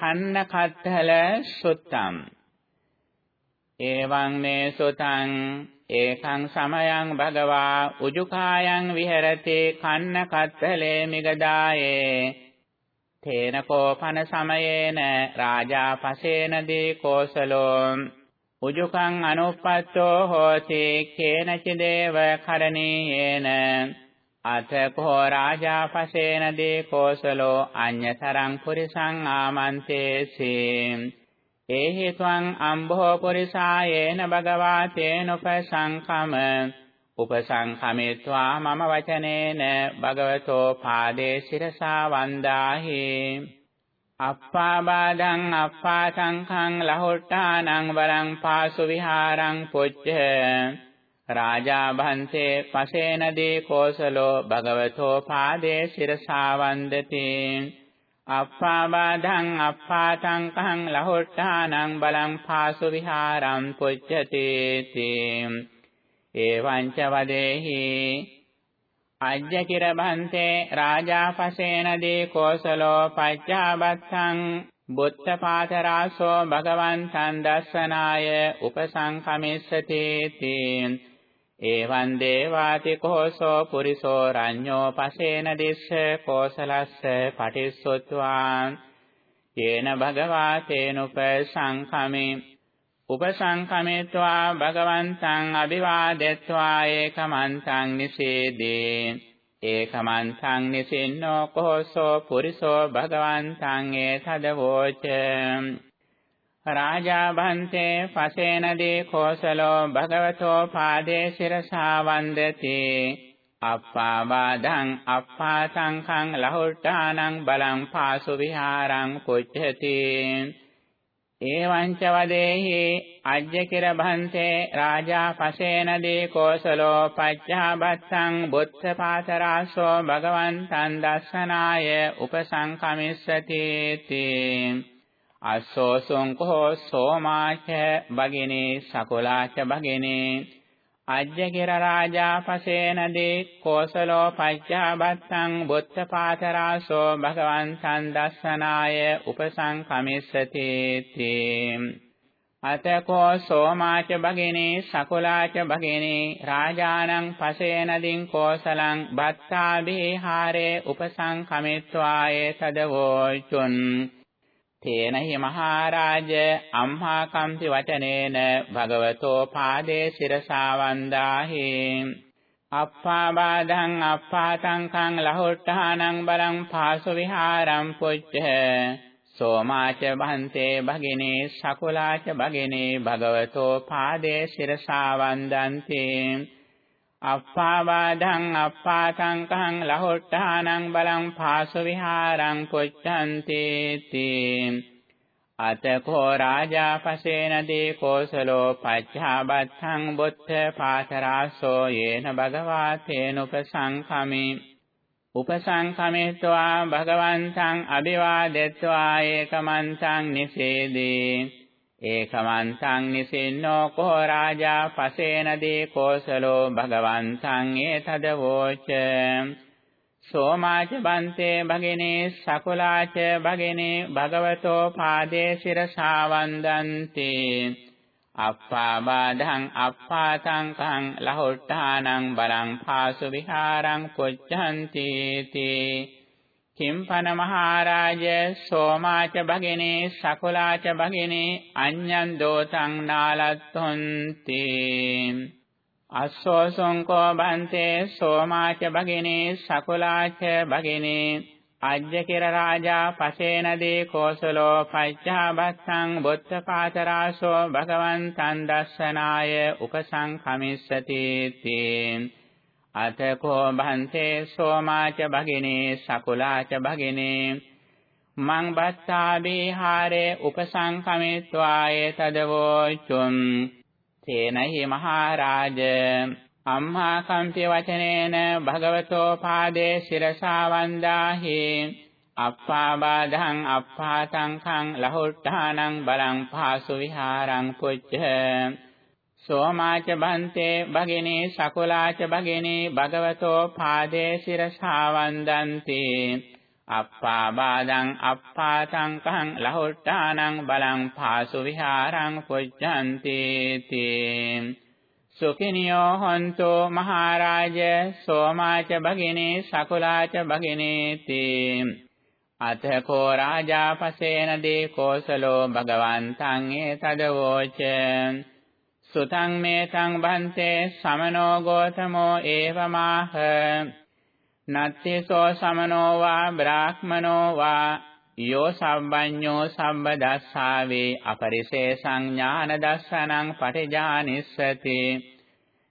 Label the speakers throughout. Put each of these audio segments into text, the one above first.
Speaker 1: කන්න කත්තල සුත්තම්. එවං මේ සුතං ඒකං සමයං භගවා උජුකායන් විහෙරති කන්න කත්තලේ මිගදායේ. තේන කෝපන සමයේන රාජා පසේන දී කෝසලෝ උජුකං අනුප්පත්තෝ හෝති කේනචි දේව කරණීයේන. අතකෝ රාජා පසේන දී කෝසලෝ අඤ්‍යතරං පුරිසං ආමන්තේසී. ඒහි ත්වං අම්භෝ පුරිසායේන භගවා තේනුපසංකම උපසංකමෙත්වා මම වචනේන භගවතෝ පාදේ සිරසා වන්දාහි. අප්පාබාධං අප්පාසංඛං ලහොට්ටානං වරං පාසු විහාරං පුච්ච රාජා භන්සේ පසේනදී කෝසලෝ භගවතෝ පාදේ සිරසා වන්දති අප්පාබාධං අප්පාසංඛං ලහොට්ටානං බලං පාසු විහාරං පුච්චති තී එවං ච වදේහි අජ්ජ කිරබන්තේ රාජාපසේන දී කෝසලෝ පච්චාබත්තං බුත්තපාතරාසෝ භගවන්තං දස්සනාය උපසංකමිස්සති තී එවං දේවාති කෝසෝ පුරිසෝ රඤ්ඤෝ පසේන දිස්ස කෝසලස්ස පටිස්සොත්වා යේන භගවා තේනුප සංඛමේ උපසංකමෙත්වා භගවන්තං අභිවාදෙත්වා ඒකමන්තං නිසේදේ ඒකමන්තං නිසින්නෝ කෝසෝ පුරිසෝ භගවන්තං ඒතදවෝච රාජා භන්තේ පසේනදී කෝසලෝ භගවතෝ පාදේ සිරසා වන්දති අප්පාබාධං අප්පාසංඛං ලහුට්ටානං බලං පාසු විහාරං පුච්ඡති එවං ච වදේහි අජ්ජ කිර භන්තේ රාජා පසේනදී කෝසලෝ පච්චාබත්තං බුද්ධ පාතරාසෝ භගවන්තං දස්සනාය උපසංකමිස්සති තී අස්සෝසුං කෝ සෝමාච භගිනේ සකුලාච භගිනේ අජ්ජකිර රාජා පසේනදී කෝසලෝ පච්චාබත්තං බුත්තපාතරාසෝ භගවන්තං දස්සනාය උපසංකමිස්සති තී අතකෝ සෝමාච භගිනේ සකුලාච භගිනේ රාජානං පසේනදින් කෝසලං බත්තා බිහාරේ උපසංකමිත්වායේ තදවෝචුන්. තේන හි මහරජ අම්හා කම්පි වචනේන භගවතෝ පාදේ සිරසා වන්දාහි අප්පාබාධං අප්පාතංකං ලහොට්ටානං බලං පාසු විහාරං පුච්ච සෝමාච භන්තේ භගිනේ සකුලාච භගිනේ භගවතෝ පාදේ සිරසා වන්දන්ති අප්පාවාදං අප්පාසංකං ලහොට්ටානං බලං පාසු විහාරං පුච්ඡන්ති තී. අතකෝ රාජා පසේනදී කෝසලෝ පච්ඡාබත්තං බුද්ධ පාතරාසෝ යේන භගවා තේනුපසංඛමි උපසංඛමෙත්වා භගවන්තං අභිවාදෙත්වා ඒකමන්තං නිසේදී. ඒකමන්තං නිසින්නෝ කෝ රාජා පසේනදී කෝසලෝ භගවන්තං ඒතදවෝච සෝමාච බන්තේ භගිනේ සකුලාච භගිනේ භගවතෝ පාදේ සිරසා වන්දන්ති. අප්පාබාධං අප්පාතංකං ලහොට්ටානං බලං පාසු විහාරං පුච්ඡන්ති තී කිම්පන මහරජ සෝමාච භගිනේ සකුලාච භගිනේ අඤ්ඤං දෝතං නාලත්තුන්ති. අස්සෝසංකෝ බන්තේ සෝමාච භගිනේ සකුලාච භගිනේ අජ්ජකිර රාජා පසේනදී කෝසලෝ පච්චාබස්සං බුද්ධපාතරාසෝ භගවන්තං දස්සනාය උපසංඛමිස්සති තී. අතකෝ භන්තේ සෝමාච භගිනේ සකුලාච භගිනේ. මං බත්තා බිහාරේ උපසංකමිත්වායේ තදවෝචුම්. තේනහි මහරජ. අම්හා කම්පි වචනේන භගවතෝ පාදේ සිරසා වන්දාහි. අප්පාබාධං අප්පාතංඛං ලහුට්ඨානං බලං පාසු විහාරං පුච්ච සෝමාච බන්තේ භගිනේ සකුලාච භගිනේ භගවතෝ පාදේ සිරසා වන්දන්ති අප්පාබාදං අප්පාතංකං ලහොට්ටානං බලං පාසු විහාරං පුජ්ජන්ති තී. සුඛිනියෝ හොන්තෝ මහරජ සෝමාච භගිනේ සකුලාච භගිනේති අතකෝ රාජාපසේන දේ කෝසලෝ භගවන්තං ඒතදවෝච සුතං මේතං බන්තේ සමනෝ ගෝතමෝ ඒවමාහ। නත්තිසෝ සමනෝ වා බ්‍රාහ්මනෝ වා යෝ සම්බඤ්ඤෝ සම්බදස්සාවේ අපරිසේසං ඥාන දස්සනං පටිජානිස්සති।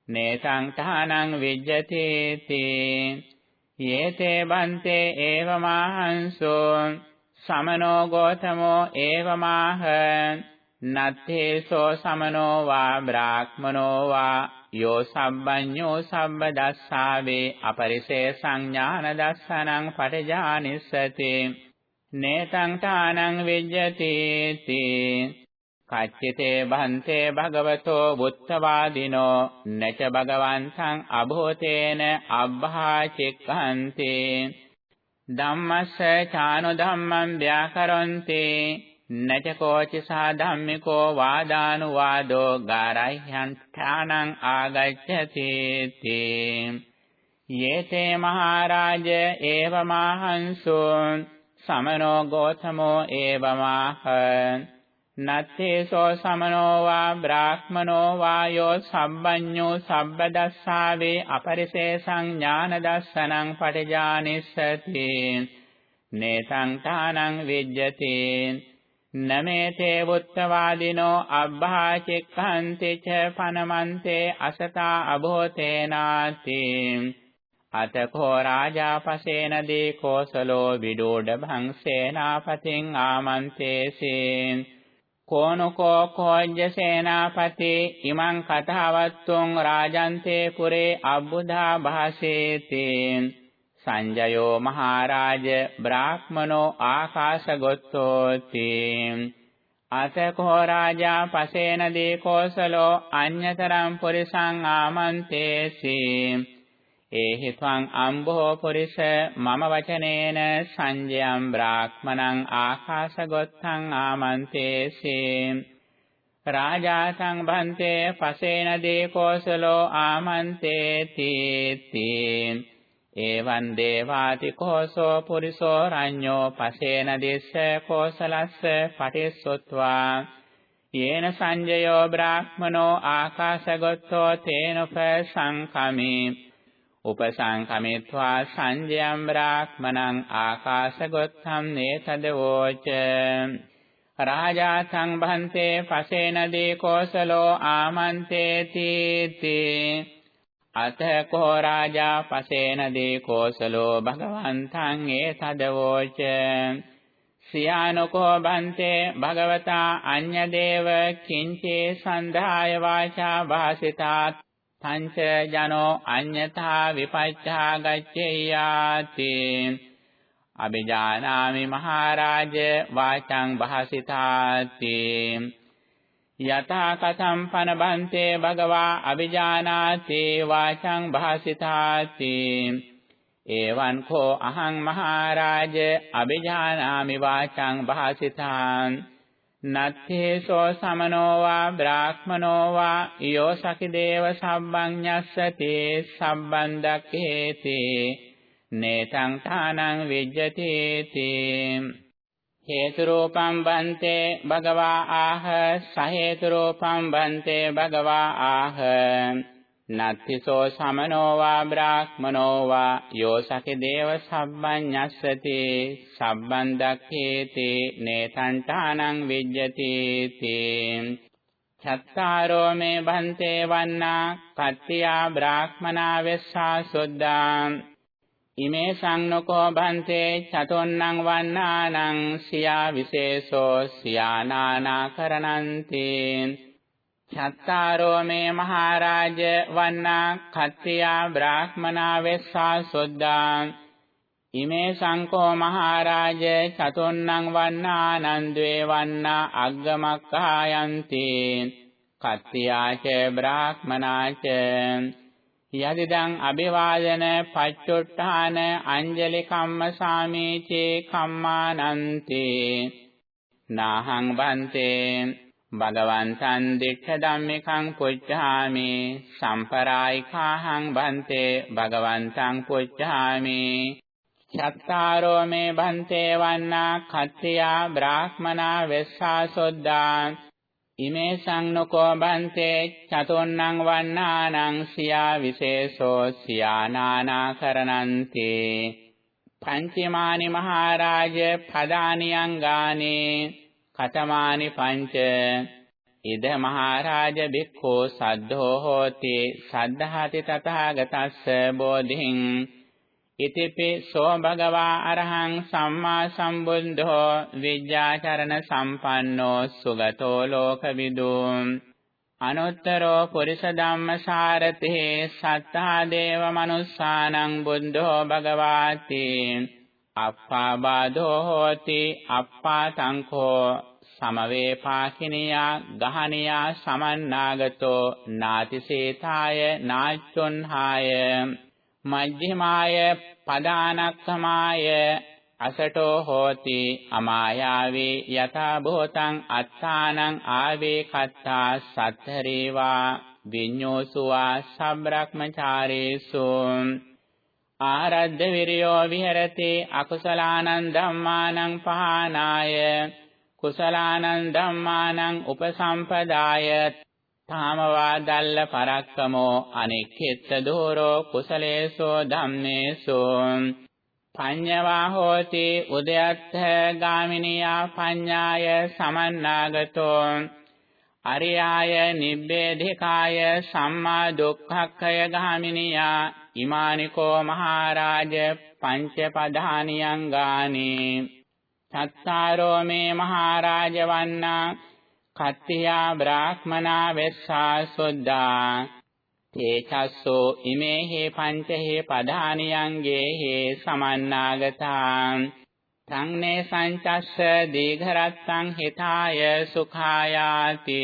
Speaker 1: නේසං තානං විජ්ජති තී යේතේ බන්තේ ඒවමාහංසෝ සමනෝ ගෝතමෝ ඒවමාහ। නත්තේසෝ සමනෝ වා බ්‍රාහ්මනෝ වා යෝ සම්බඤ්ඤෝ සම්බදස්සාවේ අපරිසේසං ඥාන දස්සනං පටිජානිස්සති. නේතං තානං විජ්ජති තී. කච්චිතේ භන්තේ භගවතෝ බුත්තවාදිනෝ නච භගවන්තං අභෝතේන අබ්බහා චෙක්ඛන්ති ධම්මස්ස චානු ධම්මං ව්‍යාකරොන්ති. නච කෝචි සා ධම්මිකෝ වාදානුවාදෝ ගාරයිහං ඨානං ආගච්ඡති තේ යේතේ මහරජ ඒවමාහංසෝ සමනෝ ගෝතමෝ ඒවමාහ නත්තේසෝ සමනෝ වා බ්‍රාහ්මනෝ වා යෝ සම්බඤ්ඤෝ සබ්බදස්සාවේ අපරිසේසං ඥාන දස්සනං පටිජානිස්සති. නේතං තානං විජ්ජති. නමේතේ වුත්තවාදිනෝ අබ්බහාචික්ඛන්ති ච පනමන්තේ අසතා අභෝතේනාති අතකෝ රාජාපසේන දී කෝසලෝ විඩෝඩ භංසේනාපතින් ආමන්තේසී කෝනකෝ කෝජ්ජ සේනාපති ඉමං කතාවත්තුං රාජන්තේ පුරේ අබ්බුධා භාසේති සංජයෝ මහරජ බ්‍රාහ්මනෝ ආකාශගොත්තෝති. අතකෝ රාජා පසේන දී කෝසලෝ අඤ්‍යතරම් පුරිසං ආමන්තේසී. ඒහි ත්වං අම්බෝ පුරිස මම වචනේන සංජයම් බ්‍රාහ්මණං ආකාශගොත්තං ආමන්තේසි. රාජාතං භන්තේ පසේන දීකෝසලෝ ආමන්තේති. තී එවං දේවාති කෝසෝ පුරිසෝ රඤ්ඤෝ පසේන දිස්ස කෝසලස්ස පටිස්සොත්වා යේන සංජයෝ බ්‍රාහ්මනෝ ආකාශගොත්තෝ තේනොප සංකමී උපසංකමිත්වා සංජයම් බ්‍රාහ්මණං ආකාශගොත්තම් නේතදවෝච රාජා සංභන්තේ පසේනදී කෝසලෝ ආමන්තේති තී අත කෝ රාජා පසේනදී කෝසලෝ භගවන්තං ඒතදවෝච සියානකෝ බන්තේ භගවතා අඤ්ඤදේව කිංචේ සන්ධාය වාචා වාසිතාත් පංච ජනෝ අඤ්ඤතා විපච්ඡා ගච්ඡේයාති. අபிජානාමි මහරජ වාචං භාසිතාති. යතා කතම් පනබන්තේ භගවා අபிජානාති වාචං භාසිතාති. එවං කෝ අහං මහරජ අபிජානාමි වාචං භාසිතාන් නත්තේසෝ සමනෝ වා බ්‍රාහ්මනෝ වා යෝ සකිදේව සම්බඤ්ඤස්සති සම්බන්ධක්ඛේති නේතං තානං විජ්ජති තී හේතු රූපං බන්තේ භගවා ආහ සහේතු රූපං බන්තේ භගවා ආහ. නත්තිසෝ සමනෝ වා බ්‍රාහ්මනෝ වා යෝ සකේ දේව සම්බඤ්ඤස්සති සම්බන් දක්ඛේති නේතංඨානං විජ්ජති තේ චත්තාරෝ මේ බන්තේ වන්නා කත්තියා බ්‍රාහ්මනා වෙස්සා සොද්දා. ඉමේ සංනකෝ බන්තේ චතොන්නං වන්නානං සියා විශේෂෝ සියානානා කරණන්ති. චත්තාරෝ මේ මහරජ වන්නා කත්තියා බ්‍රාහ්මනා වෙස්සා සොද්දා. ඉමේ සංකෝ මහරජ චතුන්නං වන්නානන්ද්වේ වන්නා අග්ගමක්ඛායන්ති. කත්තියාච බ්‍රාහ්මනාච යදිදං අභිවාදන පච්චුට්ඨාන අංජලි කම්ම සාමීචේ කම්මානන්තේ. නාහං බන්තේ භගවන්තං දික්ඛ ධම්මිකං පුච්ඡාමි. සම්පරායිකාහං බන්තේ භගවන්තං පුච්ඡාමි. චත්තාරෝ මේ බන්තේ වන්නා කත්තියා බ්‍රාහ්මනා වෙස්සා සොද්දා ඉමේ සංනකෝ බන්තේ චතුන්නං වන්නානං සියා විශේෂෝ සියානානා කරණන්ති. පංචමානි මහරජ පදානියං ගානේ කතමානි පංච. ඉද මහරජ බික්ඛෝ සද්ධෝ හෝති සද්ධාති තථාගතස්ස බෝධින්. ඉතිපි සෝ භගවා අරහං සම්මා සම්බුද්ධෝ විද්‍යාචරණ සම්පන්නෝ සුගතෝ ලෝකවිදු අනුත්තරෝ පුරිස ධම්මසාරතේ සත්තා දේව මනුස්සානං බුද්ධෝ භගවාති අප්පා බාධෝ හෝති අප්පා සංඛෝ සමවේපාකිනියා ගහනියා සමන්නාගතෝ නාතිසේතාය නාච්චොන්හාය මජ්ක්‍ධිමාය පදානක්ඛමාය අසටෝ හෝති අමායාවේ යථා භූතං අත්තානං ආවේ කත්තා සත්තරේවා විඤ්ඤෝසුවා සබ්‍රක්‍මචාරේසු ආරද්ධ විරයෝ විහෙරති අකුසලානං ධම්මානං පහනාය කුසලානං ධම්මානං උපසම්පදාය තාමවා දල්ල පරක්කමෝ අනික්ඛෙත්ත දෝරෝ කුසලේසෝ ධම්මේසෝ. පඤ්ඤවා හෝති උදයත්ථ ගාමිනියා පඤ්ඤාය සමන්නාගතෝ. අරියාය නිබ්බේධිකාය සම්මා දුක්ඛක්ඛය ගාමිනියා ඉමානිකෝ මහරජ පංච පධානියං ගානේ. සත්තාරෝ මේ මහරජ වන්නා කත්තියා බ්‍රාහ්මනා වෙස්සා සොද්දා තේචස්සෝ ඉමේහි පංචහේ පදානියංගේ හේ සමන්නාගතා සංනේ සංචස්ස දීඝරත්තං හිතාය සුඛායාති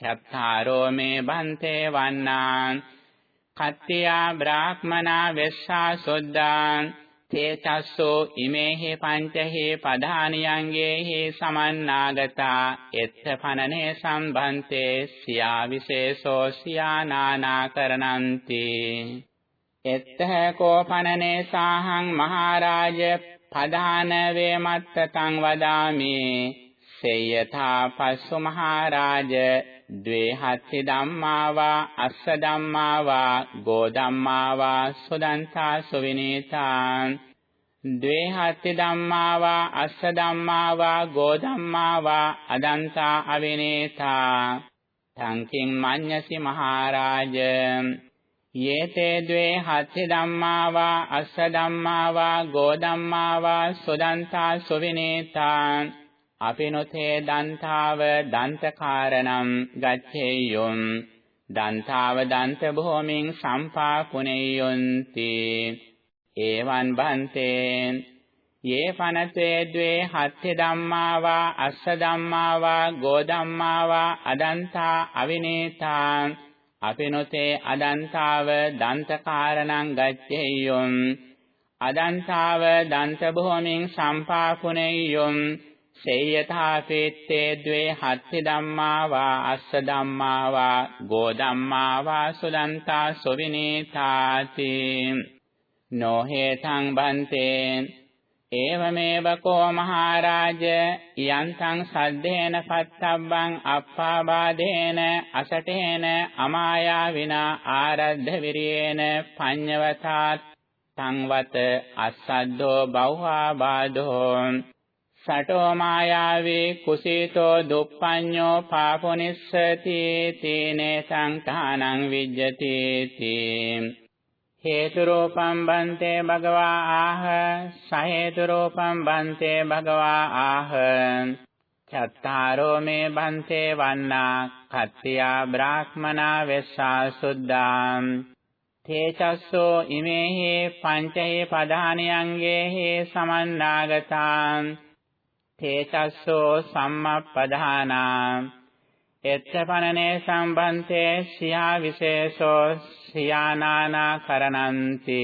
Speaker 1: චත්තාරෝ මේ බන්තේ වන්නාන් කත්තියා බ්‍රාහ්මනා වෙස්සා සොද්දාන් තේචස්සෝ ඉමේහි පංචහි පධානියංගේහි සමන්නාගතා එත්ත පනනේ සම්බන්තේ සියා විශේෂෝ සියා නානාකරණන්ති එත්ත කෝපනනේ සාහං මහරජ පධාන වේමත්තං වදාමි. සේයථා පස්සු මහරජ ද්වේ හත්ති ධම්මාවා අස්ස ධම්මාවා ගෝ ධම්මාවා සුදන්තා සුවිනීතා ද්වේ හත්ති ධම්මාවා අස්ස ධම්මාවා ගෝ ධම්මාවා අදන්තා අවිනීතා තංකින් මඤ්ඤසි මහරජ යේතේ ද්වේ හත්ති ධම්මාවා අස්ස ධම්මාවා ගෝ ධම්මාවා සුදන්තා සුවිනීතා අපිනොතේ දන්තාව දන්තකාරණම් ගච්ඡේයොම්. දන්තාව දන්ත භූමින් සම්පාපුනේයොන්ති ඒවන් බන්තේ. යේ පනතේ ද්වේ හත්ති ධම්මාවා අස්ස ධම්මාවා ගෝ ධම්මාවා අදන්තා අවිනේතා. අපිනොතේ අදන්තාව දන්තකාරණං ගච්ඡේයොම්. අදන්තාව දන්ත භූමින් සම්පාපුනේයොම් සේයථාපේත්තේ ද්වේ හත්ති ධම්මා වා අස්ස ධම්මා වා ගෝ ධම්මා වා සුදන්තා සොවිනීතාති නොහේතං බන්තේ ඒවමේව කෝ මහරජ යන්තං සද්දේන පත්තබ්බං අප්පාබාදේන අසටේන අමායා විනා ආරද්ධ විරියේන පඤ්ඤවතාත් සංවත අස්සද්දෝ බෞහා බාධෝ සටෝ මායාවේ කුසීතෝ දුප්පඤ්ඤෝ පාපොනිස්සති තීනේ සංඛානං විජ්ජති තී. හේතු රූපම් බන්තේ භගවා ආහ සහේතු රූපම් බන්තේ භගවා ආහ. චත්තාරෝ මේ බන්තේ වන්නා කත්තියා බ්‍රාහ්මනා වෙස්සා සුද්ධාම් තේචස්සෝ ඉමේහි පංචහේ පදානියංගේහි සමන්නාගතාම් තේසස්සෝ සම්මප්පදානා එත්තපනනේ සම්බන්තේ සියා විශේෂෝ සියානානා කරණන්ති.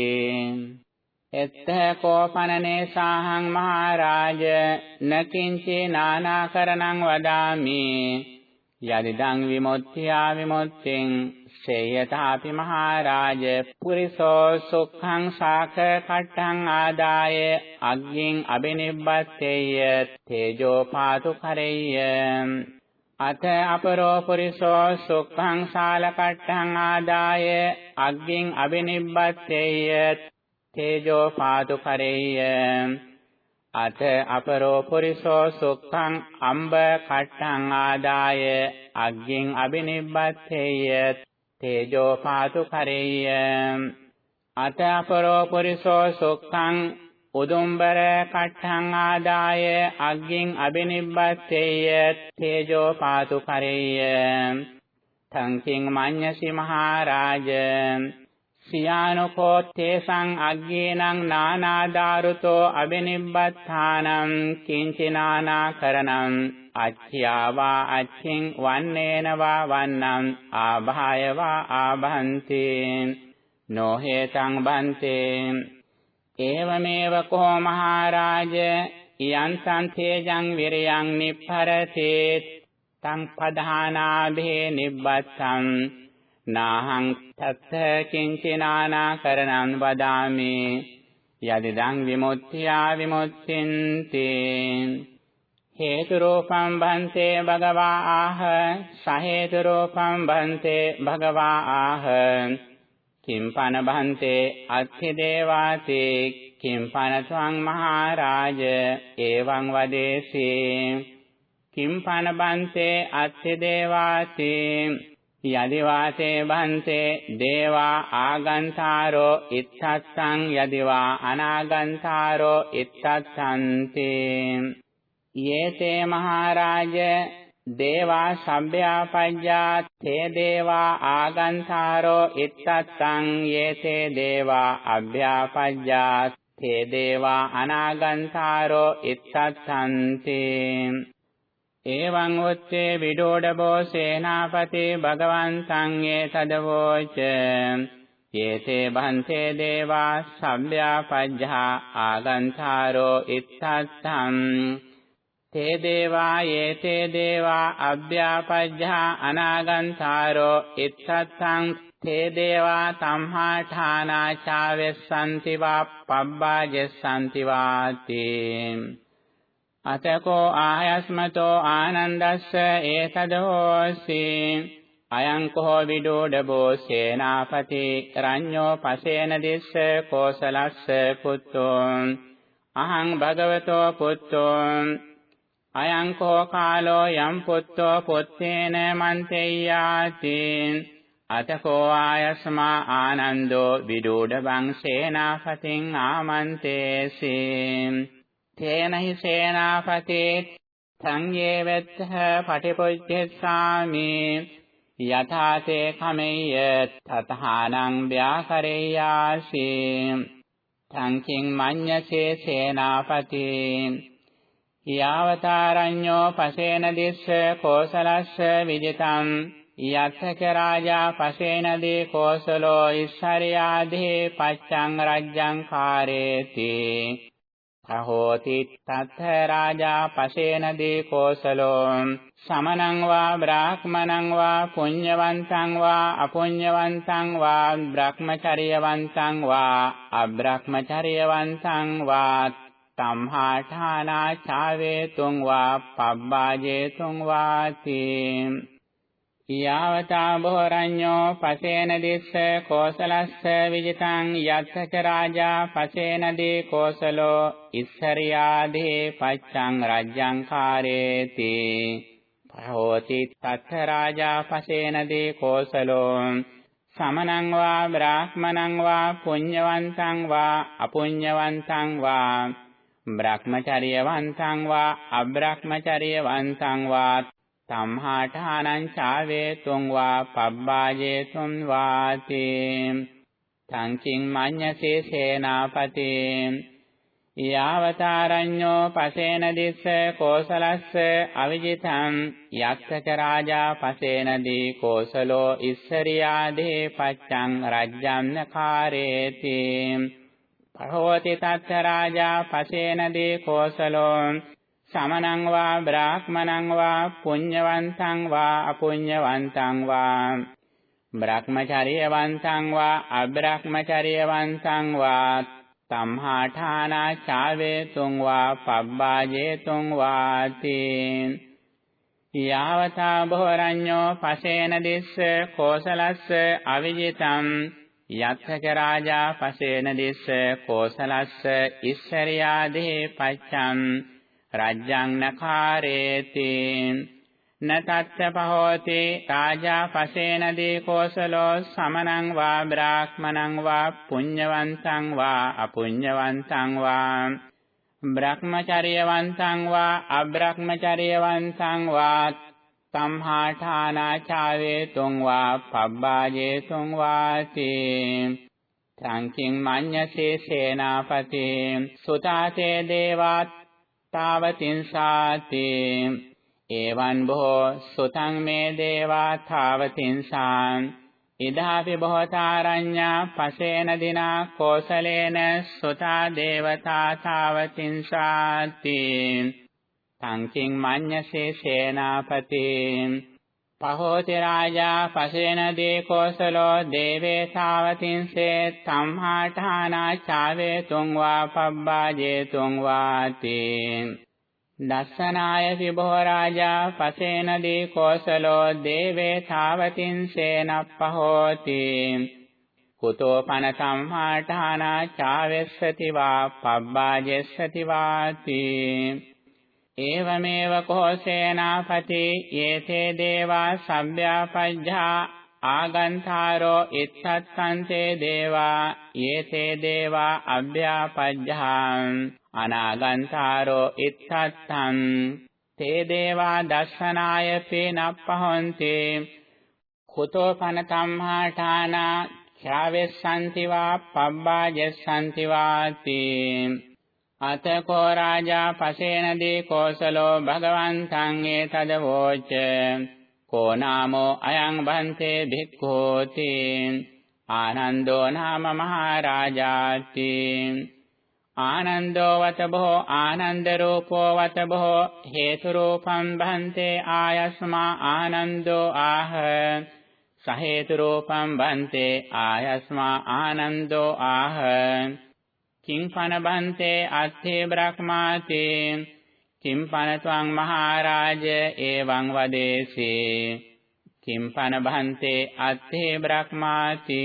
Speaker 1: එත්ත කෝපනනේ සාහං මහරජ නකින්චි නානාකරණං වදාමි. යදිදං විමුක්තියා විමුක්තිං සේයතාපි මහරජ පුරිසෝ සුඛං සාක කට්ඨං ආදාය අග්ගින් අබිනිබ්බත්තේය තේජෝ පාතු කරෙය්‍ය අත අපරෝ පුරිසෝ සුඛං ශාලකට්ඨං ආදාය අග්ගින් අබිනිබ්බත්තේය තේජෝ පාතු කරේය අත අපරෝ පුරිසෝ සුඛං අම්බ කට්ඨං ආදාය අග්ගින් අබිනිබ්බත්තේය තේජෝ පාතු කරේය අත අපරෝ පුරිසෝ සුඛං උදුම්බර කට්ඨං ආදාය අග්ගින් අබිනිබ්බත්තේය තේජෝ පාතු කරේය තංකින් මඤ්ඤසි මහරජ। සියානකෝ තේසං අග්ගේනං නානාදාරුතෝ අබිනිබ්බත්තානම් කිංචිනානා කරණං අච්ඡ්‍යාවා අච්ඡින් වන්නේන වා වන්නම්. ආභාය වා ආභන්තේ නොහේතං බන්තේ ඒවමේව කෝ මහරජ? යන්තං තේජං විරයං නිප්පරතේ තං පධානාභේ නිබ්බත්තං. නාහං තත්ත කිංචිනානා කරණං වදාමි. යදිදං විමුක්තියා විමුක්තින්ති හේතු රූපං භන්තේ භගවා ආහ. සහේතු රූපං භන්තේ භගවා ආහ. කිම්පන බහන්තේ අත්ථි දේවාතේ කිම්පන ත්වං මහරජ. එවං වදේසී. කිම්පන බන්තේ අත්ථි දේවාතේ යදි වාසේ බන්තේ දේවා ආගන්තාරෝ ඉත්තස්සං යදිවා අනාගන්තාරෝ ඉත්තස්සන්තේ. යේතේ මහරජ දේවා සම්භ්‍යාපඤ්ඤා තේ දේවා ආගන්තාරෝ ඉත්තත්තං යේතේ දේවා අභ්‍යාපඤ්ඤා තේ දේවා අනාගන්තාරෝ ඉත්තත්තන්ති. එවං උත්තේ විඩෝඩබෝ සේනාපති භගවන් සංඝේ තදවෝච යේතේ භන්තේ දේවා සම්භ්‍යාපඤ්ඤා ආගන්තාරෝ ඉත්තත්තං. තේ දේවා යේතේ දේවා අභ්‍යාපජ්ජා අනාගන්තාරෝ ඉත්තත්තං තේ දේවා තම්හාඨානාචාවෙස්සන්ති වා පබ්බාජෙස්සන්ති වාති අතකෝ ආයස්මතෝ ආනන්දස්ස ඒතදෝසි. අයං කෝ විඩෝඩබෝ සේනාපති රඤ්ඤෝ පසේන දිස්ස කෝසලස්ස පුත්තෝ. අහං භගවතෝ පුත්තෝ. අයං කෝ කාලෝ යම් පුත්තෝ පුත්තේන මන්තේයාති. අතකෝ ආයස්මා ආනන්දෝ විදූඩ වංශේනාපතින් ආමන්තේසි. තේනහි සේනාපතේ සංයේවෙත්හ පටිපොච්චෙස්සාමි යථාතේ කමෙය්‍ය තතහානං ව්‍යාකරේයාසි. සංකින් මඤ්ඤසේ සේනාපතේ යාවතාරඤ්ඤෝ පසේන දිස්ස කෝසලස්ස විජිතං යත්තක රාජා පසේන දී කෝසලෝ ඉස්සරියාදී පච්ඡං රජ්ජං කාරේති. අහෝති තත්ථ රාජා පසේන දී කෝසලෝ සමනං වා බ්‍රාහ්මණං වා පුඤ්ඤවන්තං වා අපුඤ්ඤවන්තං වා බ්‍රහ්මචර්යවන්තං වා අබ්‍රහ්මචර්යවන්තං වා සම්හාඨානා චාවේතුං වා පබ්බාජේතුං වාති යාවතා බොරඤ්ඤෝ පසේන දිස්ස කෝසලස්ස විජිතං යත්තච රාජා පසේන දී කෝසලෝ ඉස්සරියාදී පච්ඡං රජ්ජං කාරේති භවති තත්ථ රාජා පසේන දී කෝසලෝ සමනං වා බ්‍රාහ්මණං වා පුඤ්ඤවන්තං වා අපුඤ්ඤවන්තං වා බ්‍රහ්මචර්යවන්තං වා අබ්‍රහ්මචර්යවන්තං වා සම්හාඨානං චාවේතුං වා පබ්බාජේතුං වාති සංකින් මඤ්ඤසේ සේනාපති යාවතාරඤ්ඤෝ පසේන දිස්ස කෝසලස්ස අවිජිතං යක්ඛච රාජා පසේනදී කෝසලෝ ඉස්සරියාදේ පච්ඡං රජ්ජම්න කාරේති පහෝති තත්ත රාජා පසේනදී කෝසලෝ සමනං වා බ්‍රාහ්මණං වා පුඤ්ඤවන්තං වා අපුඤ්ඤවන්තං වා. බ්‍රහ්මචර්යවන්තං වා අබ්‍රහ්මචර්යවන්තං වා. සම්හාඨානා චාවේතුං වා පබ්බාජේතුං වාති. යාවතා බොරඤ්ඤෝ පසේන දිස්ස කෝසලස්ස අවිජිතං. යත්තච රාජා පසේන දිස්ස කෝසලස්ස ඉස්සරියාදේ පච්ඡං රජ්ජං නකාරේති නතත්ත පහෝති රාජා පසේනදී කෝසලෝ සමනං වා බ්‍රාහ්මණං වා පුඤ්ඤවන්තං වා අපුඤ්ඤවන්තං වා. බ්‍රහ්මචර්යවන්තං වා අබ්‍රහ්මචර්යවන්තං වා සම්හාඨානාචාවේ තුං වා පබ්බාජේතුං වාති। සංකින් මඤ්ඤසේ සේනාපති। සුතාසේ දේවාත් තාවතින්සාති එවං බොහෝ සුතං මේ දේවා ථාවතින්සාං ඉදාපි බොහෝතාරඤ්ඤා පසේන දිනා කෝසලේන සුතා දේවතා ථාවතින්සාති සංකින් මඤ්ඤසේ සේනාපති. පහෝති රාජා පසේන දේ කෝසලෝ දේවේ ථාවතින්සේ සම්හාඨානා චාවේ තුං වා පබ්බාජේ තුං වාති දස්සනාය විභෝ රාජා පසේනදී කෝසලෝ දේවේ තාවතින් සේනප්පහෝති. කුතෝ පන සම්මාඨානා චාවෙස්සති වා පබ්බාජෙස්සති වාති ඒවමේව කෝසේනාපති යේතේ දේවා සම්භ්‍යාපජ්ජා ආගන්තාරෝ ඉත්තත්සන්තේ දේවා යේතේ දේවා අභ්‍යාපජ්ජාං අනාගන්තාරෝ ඉත්තත්තං තේ දේවා දස්සනාය පේනප්පහොන්ති කුතෝ පන කම්මාඨානා ඡාවෙස්සන්ති වා පබ්බාජස්සන්ති වාති අතකෝ රාජා පසේනදී කෝසලෝ භගවන්තං ඒතද වෝච। කෝ නාමෝ අයං බන්තේ භික්ඛෝති। ආනන්දෝ නාම මහරජාති। ආනන්දෝ වත බොහෝ ආනන්ද රූපෝ වත බොහෝ හේතු රූපං බන්තේ ආයස්මා ආනන්දෝ ආහ। සහේතු රූපං බන්තේ ආයස්මා ආනන්දෝ ආහ। කිංපන බන්තේ අත්ථේ බ්‍රහ්මාති කිම්පන ත්වං මහරජ එවං වදේසී. කිම්පන බන්තේ අත්ථේ බ්‍රහ්මාති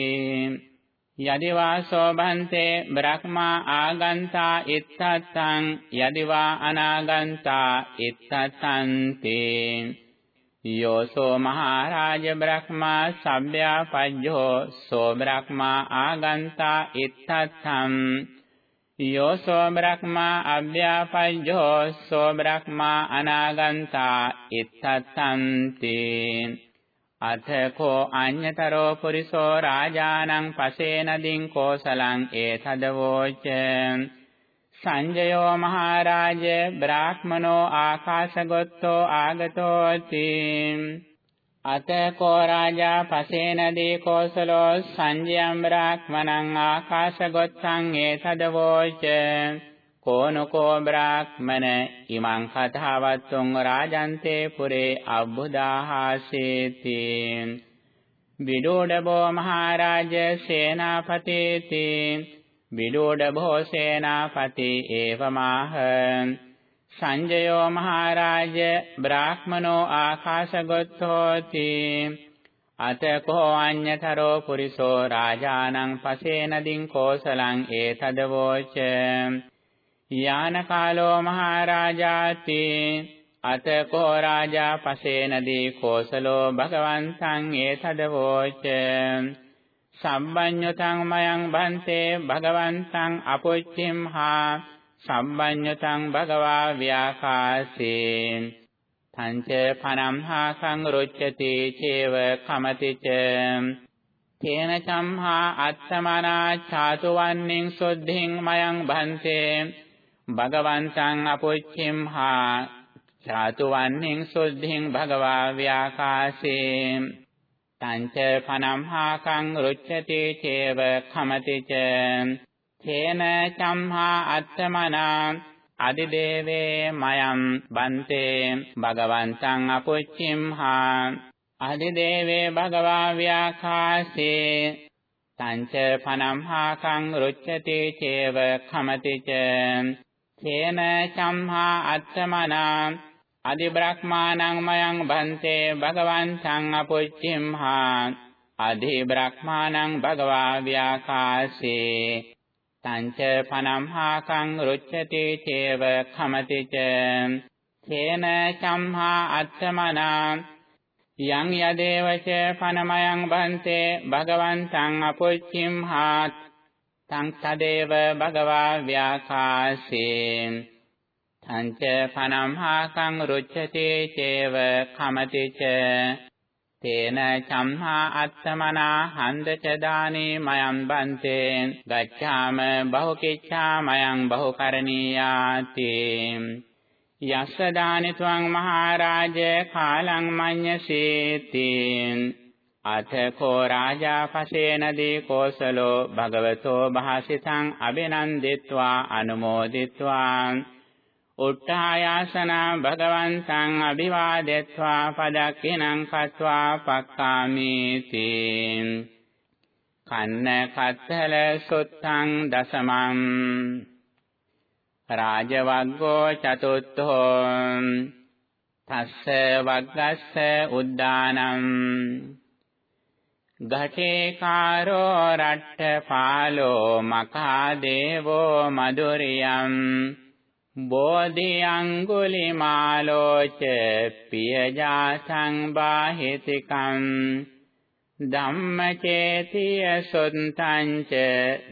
Speaker 1: යදිවා සෝභන්තේ බ්‍රහ්මා ආගන්තා ඉත්තත්තං යදිවා අනාගන්තා ඉත්තත්තන්තේ යෝසෝ මහරජ බ්‍රහ්මා සබ්භ්‍යාපජ්ජෝ සෝ බ්‍රහ්මා ආගන්තා ඉත්තත්තං යෝසෝ බ්‍රහ්මා අභ්‍යාපජ්ජෝ සෝ බ්‍රහ්මා අනාගන්තා ඉත්තත්තන්තේ අතකෝ අඤ්‍යතරෝ පුරිසෝ රාජානං පසේනදින් කෝසලං ඒතදවෝච සංජයෝ මහරජ බ්‍රාහ්මනෝ ආකාශගොත්තෝ ආගතෝති අතකෝ රාජා පසේනදී කෝසලෝ සංජයම් බ්‍රාහ්මණං ආකාශගොත්තං ඒතදවෝච. කෝනකෝ බ්‍රාහ්මන ඉමං කතාවත්තුං රාජන්තේ පුරේ අබ්බුදාහාසේති. විඩෝඩබෝ මහරජ සේනාපතේති. විඩෝඩබෝ සේනාපති ඒවමාහ. සංජයෝ මහරජ බ්‍රාහ්මනෝ ආකාශගතෝති. අතකෝ අඤ්‍යතරෝ පුරිසෝ රාජානං පසේනදින් කෝසලං ඒතදවෝච. යානකාලෝ මහරජාති. අතකෝ රාජා පසේනදී කෝසලෝ භගවන්තං ඒතදවෝච. සම්බඤ්ඤතං මයං බන්තේ භගවන්තං අපොච්චිම් හා සම්බඤ්ඤතං භගවා ව්‍යාකාසේ තංච පනම් හා සංරුච්ඡති චේව කමතිච. තේන චම්හා අත්තමනා චාතු වන්නින් සොද්ධින් මයං බන්තේ. භගවන්තං අපුච්චිම්හා චාතු වන්නින් සුද්ධින් භගවා ව්‍යාකාසේ තංච පනම්හාකං රුච්ඡති චේව khමති ච චේන චම්හා අත්තමනා අදිදේවේ මයම් බන්තේ භගවන්තං අපුච්චිම්හා අදිදේවේ භගවා ව්‍යාකාසේ තංච පනම්හාකං රුච්ඡති චේව khමති ච චේන චම්හා අත්තමනා අදි බ්‍රහ්මානං මයං බන්තේ භගවන්තං අපුච්චිම්හා අදි බ්‍රහ්මානං භගවා ව්‍යාකාසේ තංච පනම්හාකං රුච්ඡති චේව khමති ච। චේන චම්හා අත්තමනා। යං යදේවච පනමයන් බන්තේ භගවන්තං අපුච්චිම්හා තං සදේව භගවා ව්‍යාකාසේ තංච පනම්හාකං රුච්ඡති චේව khමති ච। තේන චම්හා අත්තමනා හන්දච දානේ මයං බන්තේ ගච්ඡාම බහුකිච්ඡා මයං බහුකරණීයාති. යස්ස දානි ත්වං මහරජ කාලං මඤ්ඤසීති. අතකෝ රාජා පසේනදී කෝසලෝ භගවතෝ භාසිතං අබිනන්දිත්වා අනුමෝදිත්වා. උට්ඨායාසන භගවන්තං අභිවාදෙත්වා පදක්ඛිනං කତ୍වා පක්ඛාමීති. කන්න කත්තල සුත්තං දසමං. රාජවග්ගෝ චතුත්ථෝ. තස්ස වග්ගස්ස උද්දානං. ඝටේකාරෝ රට්ඨ පාලෝ මකා දේවෝ මදුරියම් බෝධි අඟුලිමාලෝච පියජාසං බාහිතිකං ධම්මචේතිය සුත්තං ච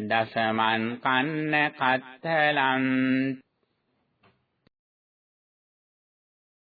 Speaker 1: දසමන් කන්න කත්තලං